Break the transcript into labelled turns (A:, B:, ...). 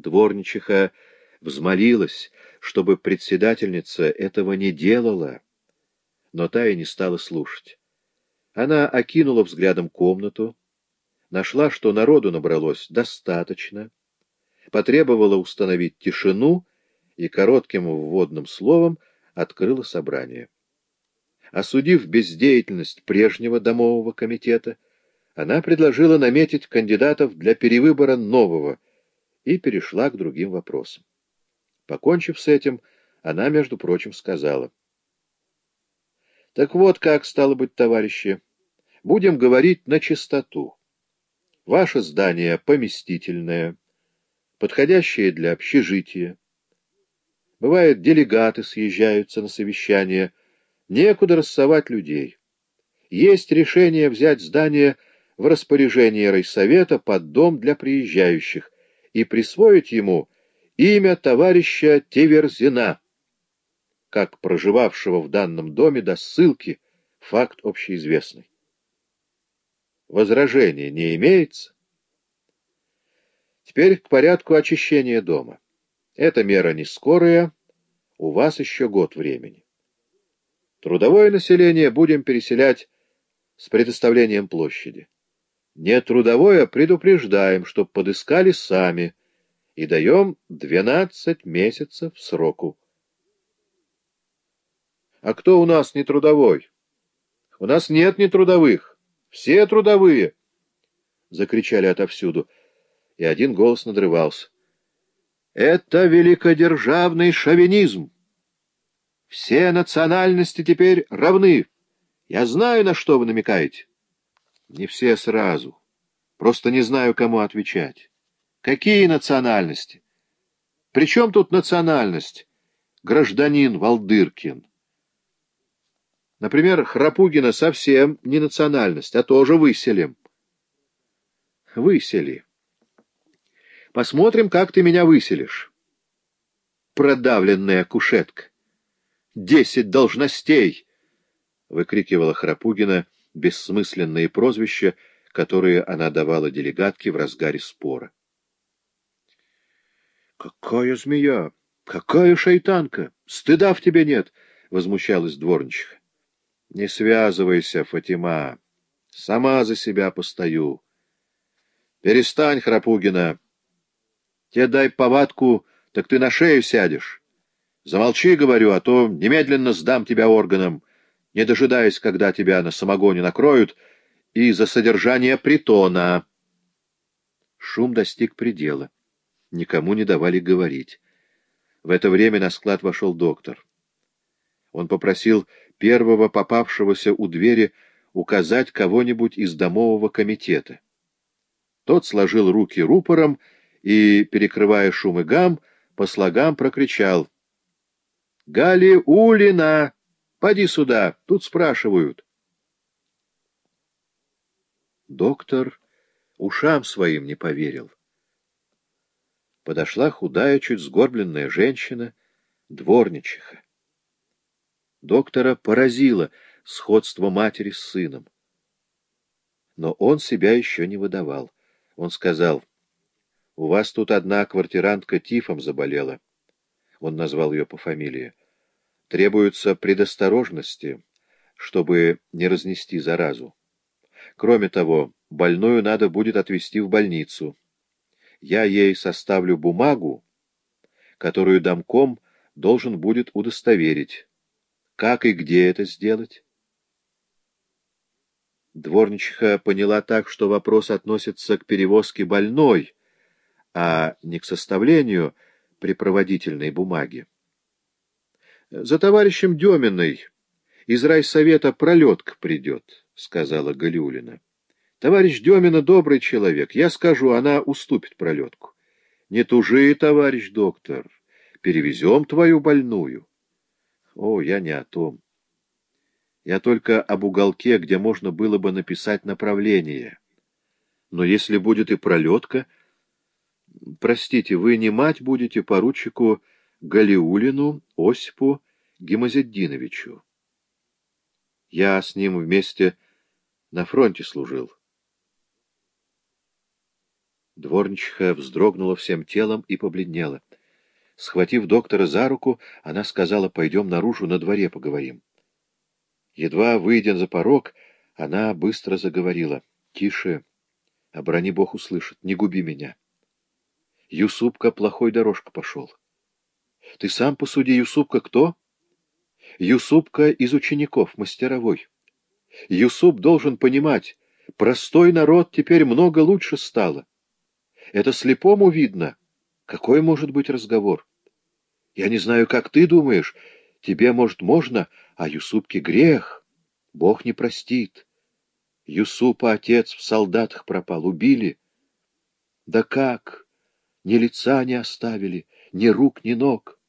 A: Дворничиха взмолилась, чтобы председательница этого не делала, но та и не стала слушать. Она окинула взглядом комнату, нашла, что народу набралось достаточно, потребовала установить тишину и коротким вводным словом открыла собрание. Осудив бездеятельность прежнего домового комитета, она предложила наметить кандидатов для перевыбора нового и перешла к другим вопросам. Покончив с этим, она, между прочим, сказала. «Так вот как, стало быть, товарищи, будем говорить на чистоту. Ваше здание поместительное, подходящее для общежития. Бывает, делегаты съезжаются на совещание, некуда рассовать людей. Есть решение взять здание в распоряжение райсовета под дом для приезжающих и присвоить ему имя товарища Теверзина, как проживавшего в данном доме до ссылки, факт общеизвестный. Возражения не имеется? Теперь к порядку очищения дома. Эта мера не скорая, у вас еще год времени. Трудовое население будем переселять с предоставлением площади. Нетрудовое предупреждаем, чтоб подыскали сами, и даем двенадцать месяцев сроку. А кто у нас нетрудовой? У нас нет нетрудовых. Все трудовые. Закричали отовсюду, и один голос надрывался. Это великодержавный шовинизм. Все национальности теперь равны. Я знаю, на что вы намекаете. Не все сразу. Просто не знаю, кому отвечать. Какие национальности? При чем тут национальность? Гражданин Валдыркин. Например, Храпугина совсем не национальность, а тоже выселим. Высели. Посмотрим, как ты меня выселишь. Продавленная кушетка. Десять должностей! — выкрикивала Храпугина бессмысленные прозвища, которые она давала делегатке в разгаре спора. «Какая змея! Какая шайтанка! Стыда в тебе нет!» — возмущалась дворничиха. «Не связывайся, Фатима. Сама за себя постою. Перестань, Храпугина. Тебе дай повадку, так ты на шею сядешь. Замолчи, говорю, а то немедленно сдам тебя органам, не дожидаясь, когда тебя на самогоне накроют, и за содержание притона. Шум достиг предела. Никому не давали говорить. В это время на склад вошел доктор. Он попросил первого попавшегося у двери указать кого-нибудь из домового комитета. Тот сложил руки рупором и, перекрывая шум и гам, по слогам прокричал. — Галиулина! Поди сюда, тут спрашивают. Доктор ушам своим не поверил. Подошла худая, чуть сгорбленная женщина, дворничиха. Доктора поразило сходство матери с сыном. Но он себя еще не выдавал. Он сказал, «У вас тут одна квартирантка тифом заболела». Он назвал ее по фамилии. «Требуются предосторожности, чтобы не разнести заразу. Кроме того, больную надо будет отвезти в больницу. Я ей составлю бумагу, которую домком должен будет удостоверить. Как и где это сделать?» Дворничиха поняла так, что вопрос относится к перевозке больной, а не к составлению припроводительной бумаги. «За товарищем Деминой из райсовета пролетка придет», — сказала Галиулина. «Товарищ Демина добрый человек. Я скажу, она уступит пролетку». «Не тужи, товарищ доктор. Перевезем твою больную». «О, я не о том». Я только об уголке, где можно было бы написать направление. Но если будет и пролетка... Простите, вы не мать будете поручику Галиулину Осипу Гимазеддиновичу. Я с ним вместе на фронте служил. Дворничиха вздрогнула всем телом и побледнела. Схватив доктора за руку, она сказала, пойдем наружу, на дворе поговорим. Едва выйдя за порог, она быстро заговорила. — Тише, оборони Бог услышит, не губи меня. Юсупка плохой дорожка пошел. Ты сам посуди, Юсупка кто? Юсупка из учеников, мастеровой. Юсуп должен понимать, простой народ теперь много лучше стало. Это слепому видно. Какой может быть разговор? Я не знаю, как ты думаешь. Тебе, может, можно, а Юсупке грех. Бог не простит. Юсупа отец в солдатах пропал, убили. Да как? Ни лица не оставили, ни рук, ни ног.